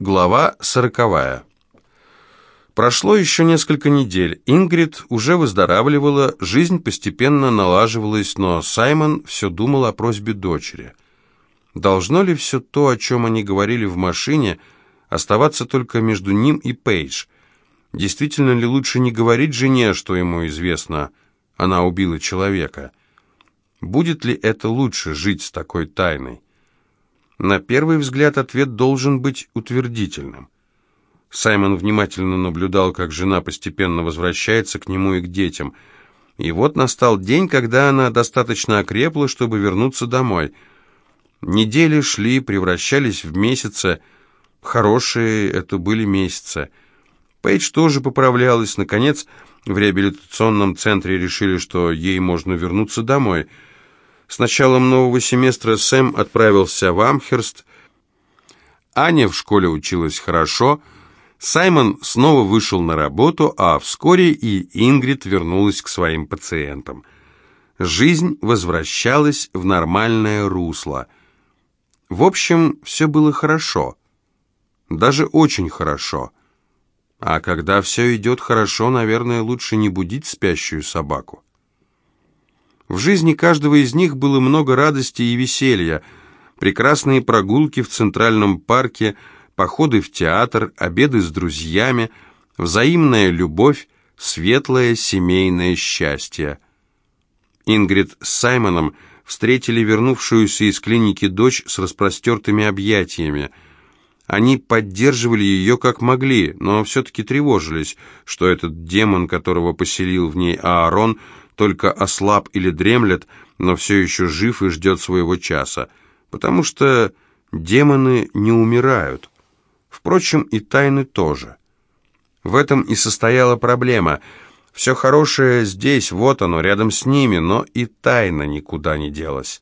Глава сороковая. Прошло еще несколько недель. Ингрид уже выздоравливала, жизнь постепенно налаживалась, но Саймон все думал о просьбе дочери. Должно ли все то, о чем они говорили в машине, оставаться только между ним и Пейдж? Действительно ли лучше не говорить жене, что ему известно, она убила человека? Будет ли это лучше, жить с такой тайной? На первый взгляд ответ должен быть утвердительным. Саймон внимательно наблюдал, как жена постепенно возвращается к нему и к детям. И вот настал день, когда она достаточно окрепла, чтобы вернуться домой. Недели шли, превращались в месяцы. Хорошие это были месяцы. Пейдж тоже поправлялась. Наконец, в реабилитационном центре решили, что ей можно вернуться домой – с началом нового семестра Сэм отправился в Амхерст. Аня в школе училась хорошо. Саймон снова вышел на работу, а вскоре и Ингрид вернулась к своим пациентам. Жизнь возвращалась в нормальное русло. В общем, все было хорошо. Даже очень хорошо. А когда все идет хорошо, наверное, лучше не будить спящую собаку. В жизни каждого из них было много радости и веселья. Прекрасные прогулки в Центральном парке, походы в театр, обеды с друзьями, взаимная любовь, светлое семейное счастье. Ингрид с Саймоном встретили вернувшуюся из клиники дочь с распростертыми объятиями. Они поддерживали ее как могли, но все-таки тревожились, что этот демон, которого поселил в ней Аарон, только ослаб или дремлет, но все еще жив и ждет своего часа, потому что демоны не умирают. Впрочем, и тайны тоже. В этом и состояла проблема. Все хорошее здесь, вот оно, рядом с ними, но и тайна никуда не делась.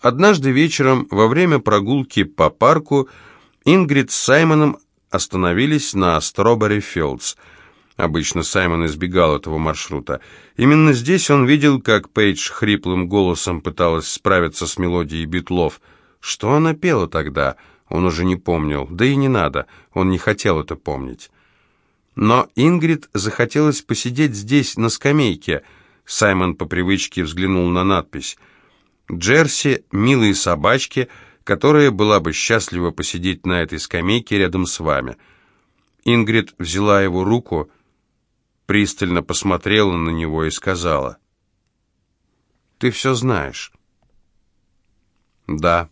Однажды вечером, во время прогулки по парку, Ингрид с Саймоном остановились на Стробери Филдс – Обычно Саймон избегал этого маршрута. Именно здесь он видел, как Пейдж хриплым голосом пыталась справиться с мелодией битлов. Что она пела тогда? Он уже не помнил. Да и не надо, он не хотел это помнить. Но Ингрид захотелось посидеть здесь, на скамейке. Саймон по привычке взглянул на надпись. «Джерси, милые собачки», которая была бы счастлива посидеть на этой скамейке рядом с вами. Ингрид взяла его руку пристально посмотрела на него и сказала, «Ты все знаешь». «Да».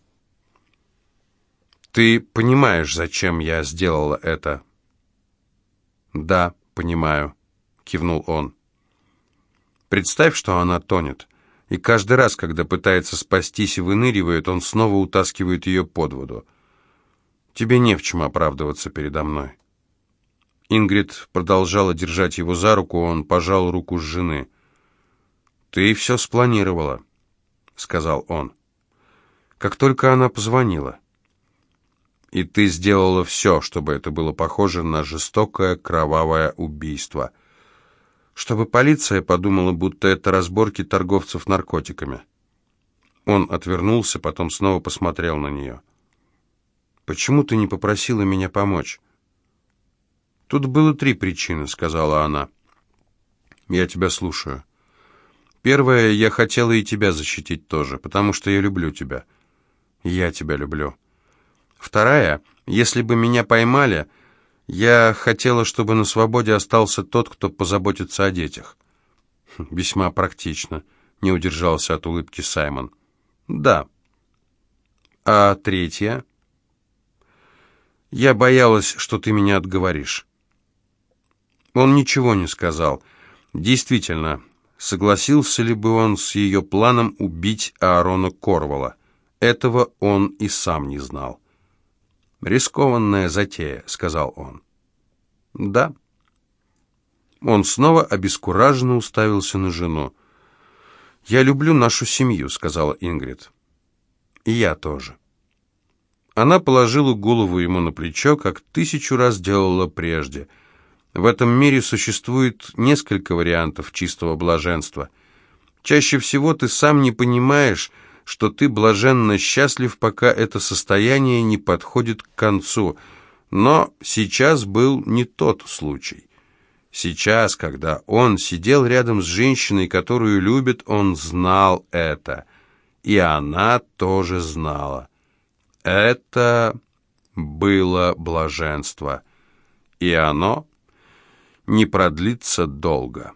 «Ты понимаешь, зачем я сделала это?» «Да, понимаю», — кивнул он. «Представь, что она тонет, и каждый раз, когда пытается спастись и выныривает, он снова утаскивает ее под воду. Тебе не в чем оправдываться передо мной». Ингрид продолжала держать его за руку, он пожал руку жены. «Ты все спланировала», — сказал он. «Как только она позвонила. И ты сделала все, чтобы это было похоже на жестокое кровавое убийство. Чтобы полиция подумала, будто это разборки торговцев наркотиками». Он отвернулся, потом снова посмотрел на нее. «Почему ты не попросила меня помочь?» «Тут было три причины», — сказала она. «Я тебя слушаю. Первое, я хотела и тебя защитить тоже, потому что я люблю тебя. Я тебя люблю. Вторая, если бы меня поймали, я хотела, чтобы на свободе остался тот, кто позаботится о детях». «Хм, «Весьма практично», — не удержался от улыбки Саймон. «Да». «А третья?» «Я боялась, что ты меня отговоришь». Он ничего не сказал. Действительно, согласился ли бы он с ее планом убить Аарона Корвала? Этого он и сам не знал. «Рискованная затея», — сказал он. «Да». Он снова обескураженно уставился на жену. «Я люблю нашу семью», — сказала Ингрид. «И я тоже». Она положила голову ему на плечо, как тысячу раз делала прежде — в этом мире существует несколько вариантов чистого блаженства. Чаще всего ты сам не понимаешь, что ты блаженно счастлив, пока это состояние не подходит к концу. Но сейчас был не тот случай. Сейчас, когда он сидел рядом с женщиной, которую любит, он знал это. И она тоже знала. Это было блаженство. И оно не продлится долго.